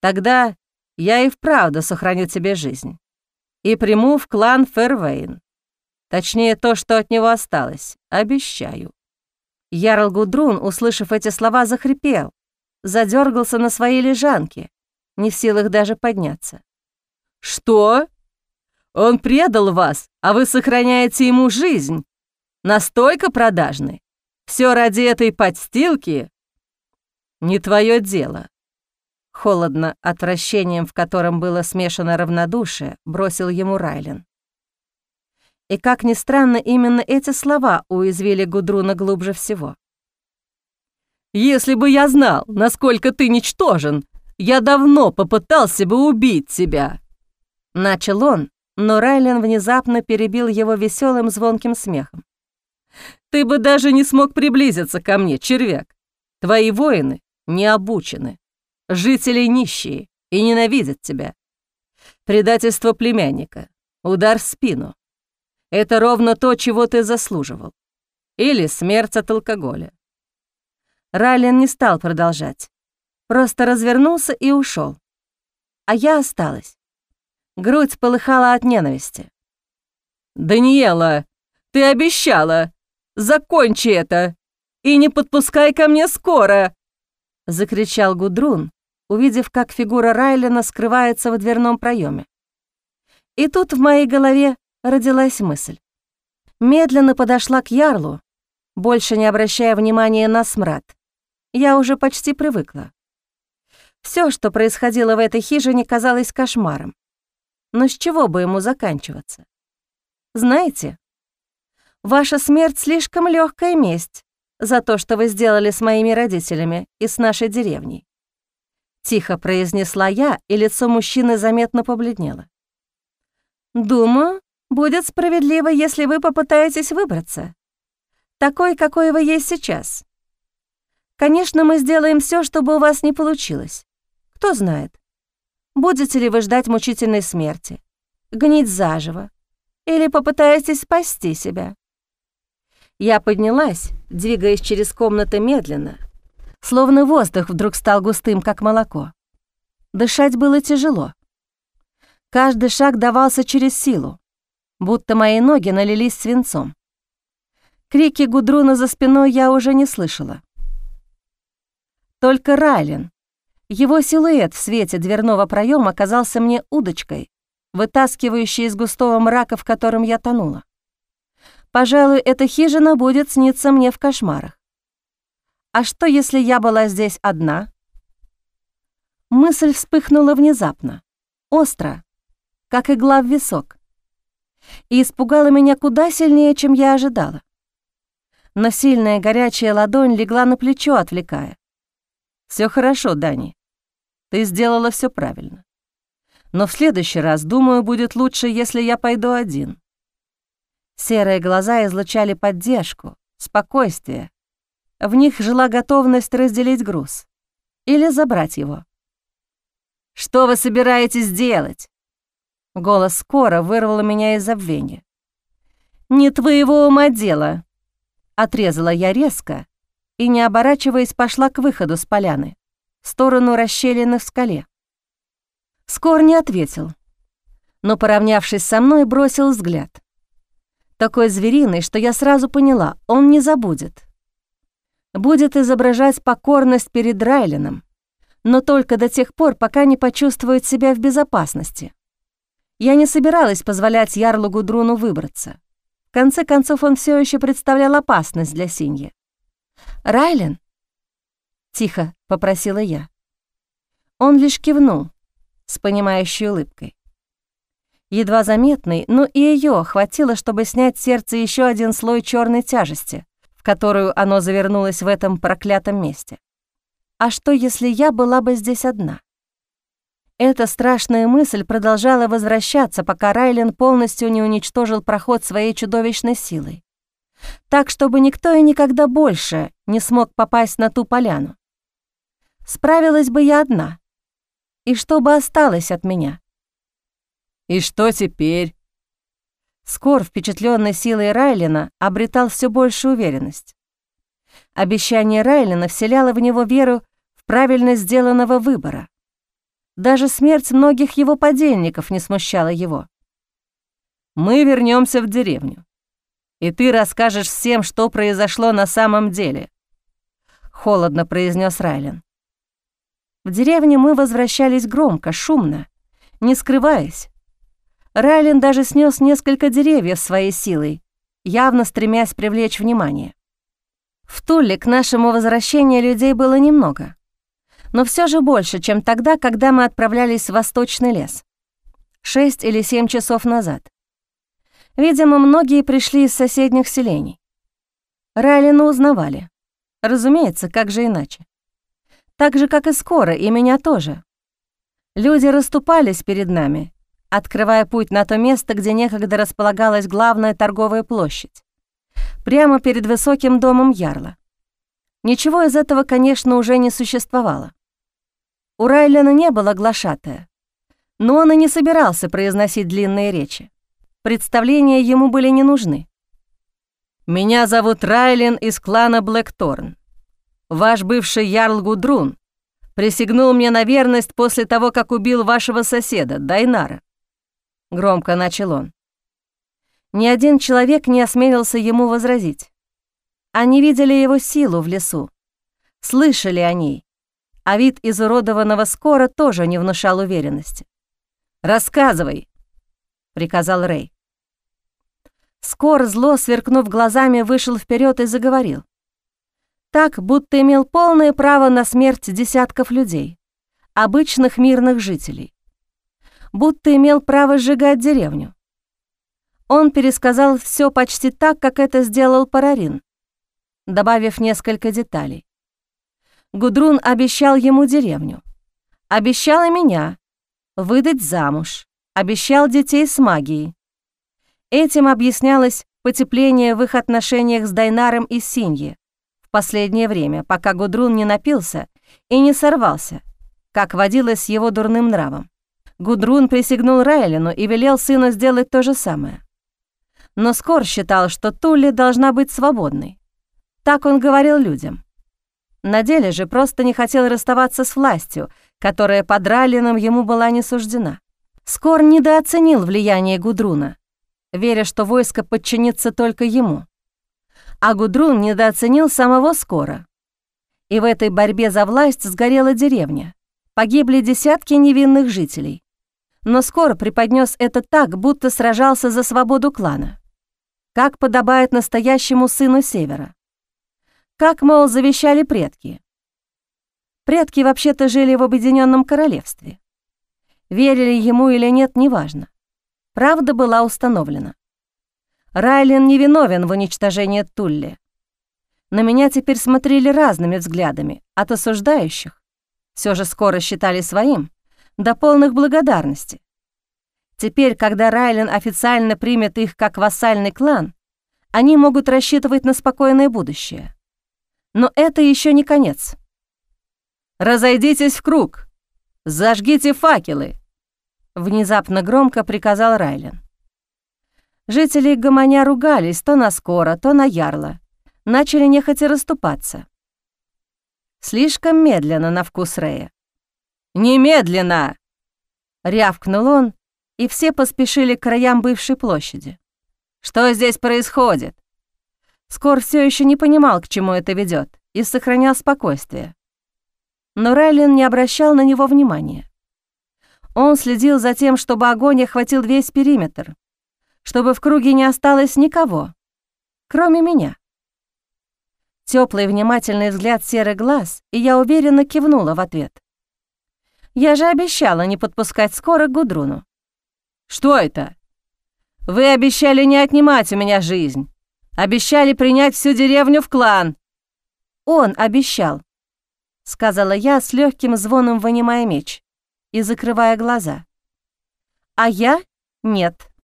Тогда я и вправду сохраню тебе жизнь и приму в клан Фервейн. Точнее, то, что от него осталось. Обещаю». Ярл Гудрун, услышав эти слова, захрипел, задергался на своей лежанке, не в силах даже подняться. «Что? Он предал вас, а вы сохраняете ему жизнь? Настолько продажный? Все ради этой подстилки?» «Не твое дело», Холодно, отвращением, в котором было смешано равнодушие, бросил ему Райлен. И, как ни странно, именно эти слова уязвили Гудруна глубже всего. «Если бы я знал, насколько ты ничтожен, я давно попытался бы убить тебя!» Начал он, но Райлен внезапно перебил его веселым звонким смехом. «Ты бы даже не смог приблизиться ко мне, червяк. Твои воины не обучены, жители нищие и ненавидят тебя. Предательство племянника, удар в спину, это ровно то, чего ты заслуживал. Или смерть от алкоголя. Райлен не стал продолжать. Просто развернулся и ушел. А я осталась. Грудь полыхала от ненависти. «Даниэла, ты обещала! Закончи это! И не подпускай ко мне скоро!» Закричал Гудрун, увидев, как фигура Райлена скрывается в дверном проеме. И тут в моей голове родилась мысль. Медленно подошла к ярлу, больше не обращая внимания на смрад. Я уже почти привыкла. Все, что происходило в этой хижине, казалось кошмаром. Но с чего бы ему заканчиваться? Знаете, ваша смерть слишком легкая месть за то, что вы сделали с моими родителями и с нашей деревней. Тихо произнесла я, и лицо мужчины заметно побледнело. Думаю, Будет справедливо, если вы попытаетесь выбраться. Такой, какой вы есть сейчас. Конечно, мы сделаем все, чтобы у вас не получилось. Кто знает, будете ли вы ждать мучительной смерти, гнить заживо, или попытаетесь спасти себя. Я поднялась, двигаясь через комнаты медленно, словно воздух вдруг стал густым, как молоко. Дышать было тяжело. Каждый шаг давался через силу будто мои ноги налились свинцом. Крики Гудруна за спиной я уже не слышала. Только Райлен, его силуэт в свете дверного проема оказался мне удочкой, вытаскивающей из густого мрака, в котором я тонула. Пожалуй, эта хижина будет сниться мне в кошмарах. А что, если я была здесь одна? Мысль вспыхнула внезапно, остро, как игла в висок и испугала меня куда сильнее, чем я ожидала. Но сильная горячая ладонь легла на плечо, отвлекая. Все хорошо, Дани. Ты сделала все правильно. Но в следующий раз, думаю, будет лучше, если я пойду один». Серые глаза излучали поддержку, спокойствие. В них жила готовность разделить груз или забрать его. «Что вы собираетесь делать?» Голос скоро вырвал меня из забвения. «Не твоего ума дело!» Отрезала я резко и, не оборачиваясь, пошла к выходу с поляны, в сторону расщелины в скале. Скор не ответил, но, поравнявшись со мной, бросил взгляд. Такой звериный, что я сразу поняла, он не забудет. Будет изображать покорность перед Райленом, но только до тех пор, пока не почувствует себя в безопасности. Я не собиралась позволять Ярлу Гудруну выбраться. В конце концов, он все еще представлял опасность для Синьи. «Райлен?» — тихо попросила я. Он лишь кивнул с понимающей улыбкой. Едва заметный, но и ее хватило, чтобы снять с сердца еще один слой черной тяжести, в которую оно завернулось в этом проклятом месте. А что, если я была бы здесь одна? Эта страшная мысль продолжала возвращаться, пока Райлен полностью не уничтожил проход своей чудовищной силой. Так, чтобы никто и никогда больше не смог попасть на ту поляну. Справилась бы я одна. И что бы осталось от меня? «И что теперь?» Скор, впечатленный силой Райлина, обретал все большую уверенность. Обещание Райлина вселяло в него веру в правильность сделанного выбора. Даже смерть многих его подельников не смущала его. «Мы вернемся в деревню, и ты расскажешь всем, что произошло на самом деле», — холодно произнес Райлен. В деревне мы возвращались громко, шумно, не скрываясь. Райлен даже снес несколько деревьев своей силой, явно стремясь привлечь внимание. В Туле к нашему возвращению людей было немного но все же больше, чем тогда, когда мы отправлялись в Восточный лес. Шесть или семь часов назад. Видимо, многие пришли из соседних селений. Райлина узнавали. Разумеется, как же иначе. Так же, как и скоро, и меня тоже. Люди расступались перед нами, открывая путь на то место, где некогда располагалась главная торговая площадь. Прямо перед высоким домом Ярла. Ничего из этого, конечно, уже не существовало. У Райлена не было глашатая, но он и не собирался произносить длинные речи. Представления ему были не нужны. «Меня зовут Райлен из клана Блэкторн. Ваш бывший ярл Гудрун присягнул мне на верность после того, как убил вашего соседа, Дайнара», — громко начал он. Ни один человек не осмелился ему возразить. Они видели его силу в лесу, слышали о ней, а вид изуродованного скоро тоже не внушал уверенности. «Рассказывай», — приказал Рэй. Скор, зло сверкнув глазами, вышел вперед и заговорил. Так, будто имел полное право на смерть десятков людей, обычных мирных жителей. Будто имел право сжигать деревню. Он пересказал все почти так, как это сделал Парарин, добавив несколько деталей. Гудрун обещал ему деревню. Обещал и меня. Выдать замуж. Обещал детей с магией. Этим объяснялось потепление в их отношениях с Дайнаром и Синьи в последнее время, пока Гудрун не напился и не сорвался, как водилось с его дурным нравом. Гудрун присягнул Райлину и велел сыну сделать то же самое. Но Скор считал, что Тулли должна быть свободной. Так он говорил людям. На деле же просто не хотел расставаться с властью, которая под Раллином ему была не суждена. Скор недооценил влияние Гудруна, веря, что войско подчинится только ему. А Гудрун недооценил самого Скора. И в этой борьбе за власть сгорела деревня. Погибли десятки невинных жителей. Но Скор преподнес это так, будто сражался за свободу клана. Как подобает настоящему сыну Севера. Как, мол, завещали предки. Предки вообще-то жили в Объединенном Королевстве. Верили ему или нет, неважно. Правда была установлена. Райлен невиновен в уничтожении Тулли. На меня теперь смотрели разными взглядами, от осуждающих, все же скоро считали своим, до полных благодарности. Теперь, когда Райлен официально примет их как вассальный клан, они могут рассчитывать на спокойное будущее. Но это еще не конец. «Разойдитесь в круг! Зажгите факелы!» Внезапно громко приказал Райлен. Жители Гомоня ругались то на Скора, то на Ярла. Начали нехотя расступаться. Слишком медленно на вкус Рея. «Немедленно!» — рявкнул он, и все поспешили к краям бывшей площади. Что здесь происходит?» Скор все еще не понимал, к чему это ведет, и сохранял спокойствие. Но Райлин не обращал на него внимания. Он следил за тем, чтобы огонь охватил весь периметр, чтобы в круге не осталось никого, кроме меня. Теплый внимательный взгляд серых глаз, и я уверенно кивнула в ответ. Я же обещала не подпускать скоро к Гудруну. «Что это? Вы обещали не отнимать у меня жизнь. Обещали принять всю деревню в клан». «Он обещал», — сказала я с легким звоном, вынимая меч и закрывая глаза. «А я — нет».